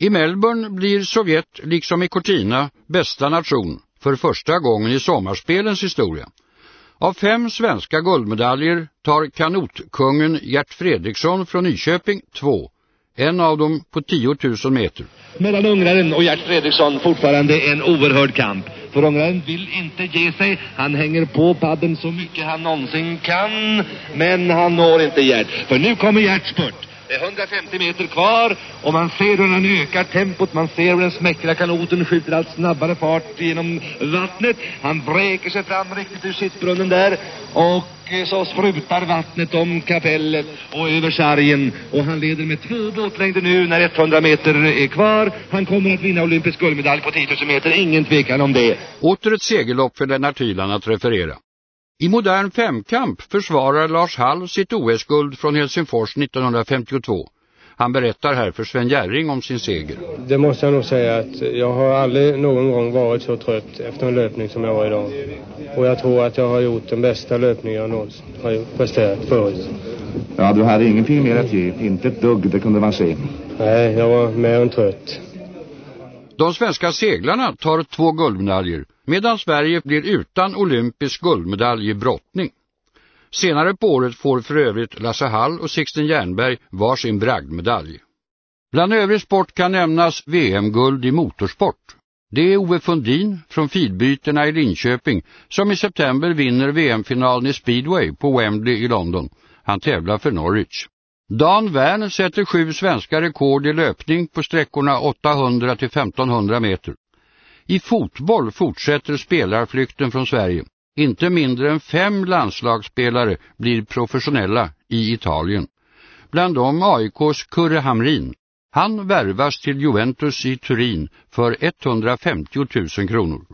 I Melbourne blir Sovjet, liksom i Cortina, bästa nation för första gången i sommarspelens historia. Av fem svenska guldmedaljer tar kanotkungen Gert Fredriksson från Nyköping två. En av dem på 10 000 meter. Mellan ungraren och Gert Fredriksson fortfarande en oerhörd kamp. För ungraren vill inte ge sig. Han hänger på padden så mycket han någonsin kan. Men han når inte Gert. För nu kommer Gerts spurt. Det är 150 meter kvar och man ser hur han ökar tempot. Man ser hur den smäckra kanoten skjuter allt snabbare fart genom vattnet. Han bräker sig fram riktigt ur sittbrunnen där och eh, så sprutar vattnet om kapellet och över sargen. Och han leder med två båtlängder nu när 100 meter är kvar. Han kommer att vinna olympisk guldmedalj på 10 000 meter, ingen tvekan om det. Åter ett segerlopp för Lennart Hyland att referera. I modern femkamp försvarar Lars Hall sitt OS-guld från Helsingfors 1952. Han berättar här för Sven Järring om sin seger. Det måste jag nog säga att jag har aldrig någon gång varit så trött efter en löpning som jag var idag. Och jag tror att jag har gjort den bästa löpningen jag någonsin har presterat förut. Ja, du hade ingenting mer att ge. Inte ett dugg, det kunde man se. Nej, jag var mer än trött. De svenska seglarna tar två guldmedaljer medan Sverige blir utan olympisk guldmedalj i brottning. Senare på året får för övrigt Lasse Hall och Sixten Jernberg varsin bragdmedalj. Bland övrig sport kan nämnas VM-guld i motorsport. Det är Ove Fundin från Fidbyterna i Linköping som i september vinner VM-finalen i speedway på Wembley i London. Han tävlar för Norwich. Dan Wern sätter sju svenska rekord i löpning på sträckorna 800 till 1500 meter. I fotboll fortsätter spelarflykten från Sverige. Inte mindre än fem landslagsspelare blir professionella i Italien. Bland dem AIKs Kurre Hamrin. Han värvas till Juventus i Turin för 150 000 kronor.